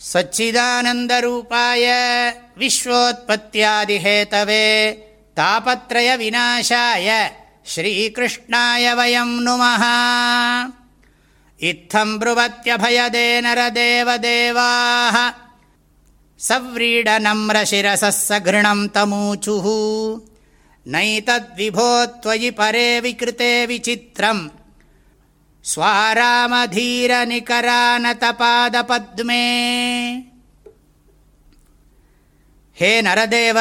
सच्चिदानन्दरूपाय विश्वोत्पत्त्यादिहेतवे तापत्रयविनाशाय श्रीकृष्णाय वयं नुमः। इत्थं ब्रुवत्यभयदे नरदेवदेवाः। सव्रीडनम्रशिरसः सघृणं तमूचुः। नैतद्विभो त्वयि परे विकृते विचित्रम् ஸ்வாராமதீரநிகரானதபாதபத்மே. ஹே நரதேவ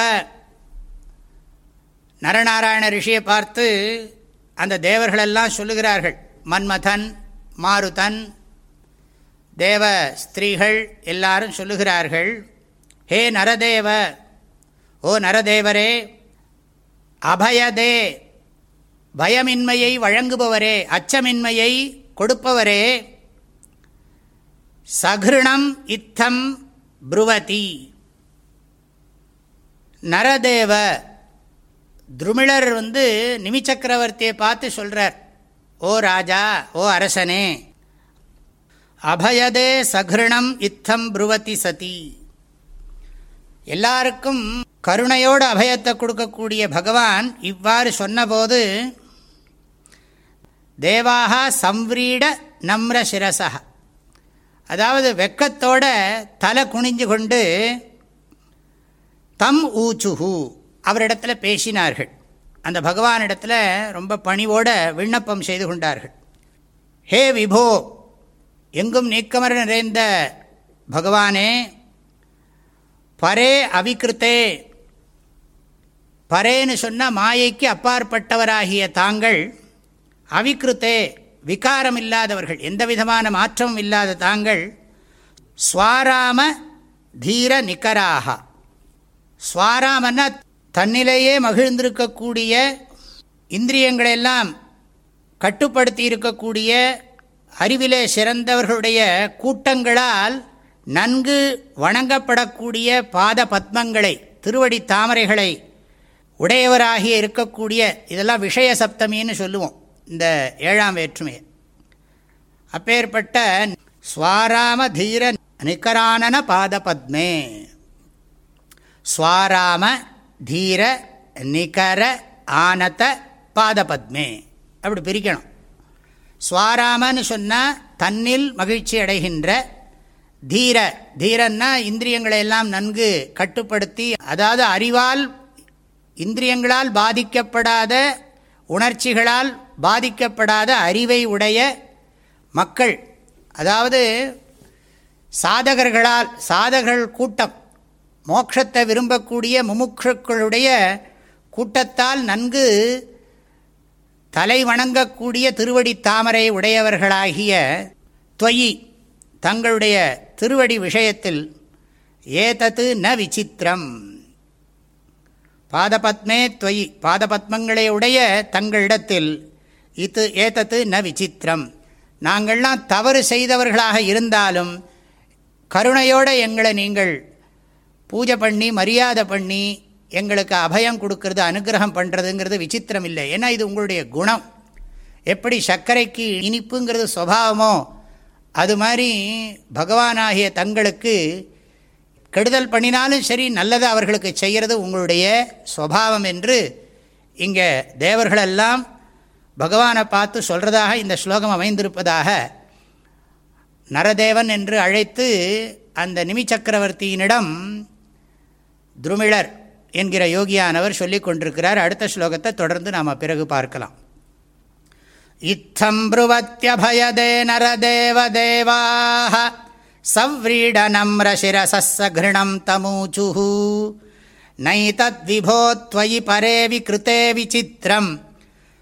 நரநாராயண ரிஷியை பார்த்து அந்த தேவர்களெல்லாம் சொல்லுகிறார்கள் மன்மதன் மாருதன் தேவ ஸ்திரீகள் எல்லாரும் சொல்லுகிறார்கள் ஹே நரதேவ ஓ நரதேவரே அபயதே பயமின்மையை வழங்குபவரே அச்சமின்மையை கொடுப்பவரே. சகிருணம் இத்தம் புருவதி. நரதேவ துருமிழர் வந்து நிமிச்சக்கரவர்த்தியை பார்த்து சொல்கிறார் ஓ ராஜா ஓ அரசனே அபயதே சகிருணம் இத்தம் புருவதி சதி. எல்லாருக்கும் கருணையோடு அபயத்தை கொடுக்கக்கூடிய பகவான் இவ்வாறு சொன்னபோது தேவாக சம்வீட நம்ர சிரசா அதாவது வெக்கத்தோட தலை குனிஞ்சு கொண்டு தம் ஊச்சுஹு அவரிடத்தில் பேசினார்கள். அந்த பகவானிடத்தில் ரொம்ப பணிவோட விண்ணப்பம் செய்து கொண்டார்கள். ஹே விபோ எங்கும் நீக்கமர நிறைந்த பகவானே பரே அவிக்கிருத்தே பரேன்னு சொன்ன மாயைக்கு அப்பாற்பட்டவராகிய தாங்கள் அவிக்கிருத்தே விகாரம் இல்லாதவர்கள் எந்த விதமான மாற்றமும் இல்லாத தாங்கள் ஸ்வாராம தீர நிகராக ஸ்வாராமன்னா தன்னிலேயே மகிழ்ந்திருக்கக்கூடிய இந்திரியங்களெல்லாம் கட்டுப்படுத்தி இருக்கக்கூடிய அறிவிலே சிறந்தவர்களுடைய கூட்டங்களால் நன்கு வணங்கப்படக்கூடிய பாத பத்மங்களை திருவடி தாமரைகளை உடையவராகிய இருக்கக்கூடிய இதெல்லாம் விஷய சப்தமின்னு சொல்லுவோம். இந்த ஏழாம் வேற்றுமை. அப்பேற்பட்ட ஸ்வாராம தீர நிகரானன பாத பத்மே ஸ்வாராம தீர நிகர ஆனத பாத பத்மே அப்படி பிரிக்கணும். ஸ்வாராமன்னு சொன்னால் தன்னில் மகிழ்ச்சி அடைகின்ற தீர. தீரன்னா இந்திரியங்களை எல்லாம் நன்கு கட்டுப்படுத்தி அதாவது அறிவால் இந்திரியங்களால் பாதிக்கப்படாத உணர்ச்சிகளால் பாதிக்கப்படாத அறிவை உடைய மக்கள் அதாவது சாதகர்களால் சாதகர்கள் கூட்டம் மோட்சத்தை விரும்பக்கூடிய முமுட்சுக்களுடைய கூட்டத்தால் நன்கு தலை வணங்கக்கூடிய திருவடி தாமரை உடையவர்களாகிய துவயி தங்களுடைய திருவடி விஷயத்தில் ஏதத்து ந விசித்திரம். பாதபத்மே துவயி பாதபத்மங்களை உடைய தங்களிடத்தில் இது ஏதத்து ந விசித்திரம். நாங்கள்லாம் தவறு செய்தவர்களாக இருந்தாலும் கருணையோடு எங்களை நீங்கள் பூஜை பண்ணி மரியாதை பண்ணி எங்களுக்கு அபயம் கொடுக்கறது அனுகிரகம் பண்ணுறதுங்கிறது விசித்திரம் இல்லை. ஏன்னா இது உங்களுடைய குணம். எப்படி சர்க்கரைக்கு இனிப்புங்கிறது சுவாவமோ அது மாதிரி பகவானாகிய தங்களுக்கு கெடுதல் பண்ணினாலும் சரி நல்லதை அவர்களுக்கு செய்கிறது உங்களுடைய சுவாவம் என்று இங்கே தேவர்களெல்லாம் பகவானை பார்த்து சொல்கிறதாக இந்த ஸ்லோகம் அமைந்திருப்பதாக நரதேவன் என்று அழைத்து அந்த நிமிச்சக்கரவர்த்தியினிடம் துருமிழர் என்கிற யோகியானவர் சொல்லிக் கொண்டிருக்கிறார் அடுத்த ஸ்லோகத்தை தொடர்ந்து நாம் பிறகு பார்க்கலாம் இத்தம் புருவத்தியபயதே நரதேவதேவாக सव्रीडनम्रशिरसः तमूचुः नैतद्विभो त्वयि परे विकृते विचित्रम्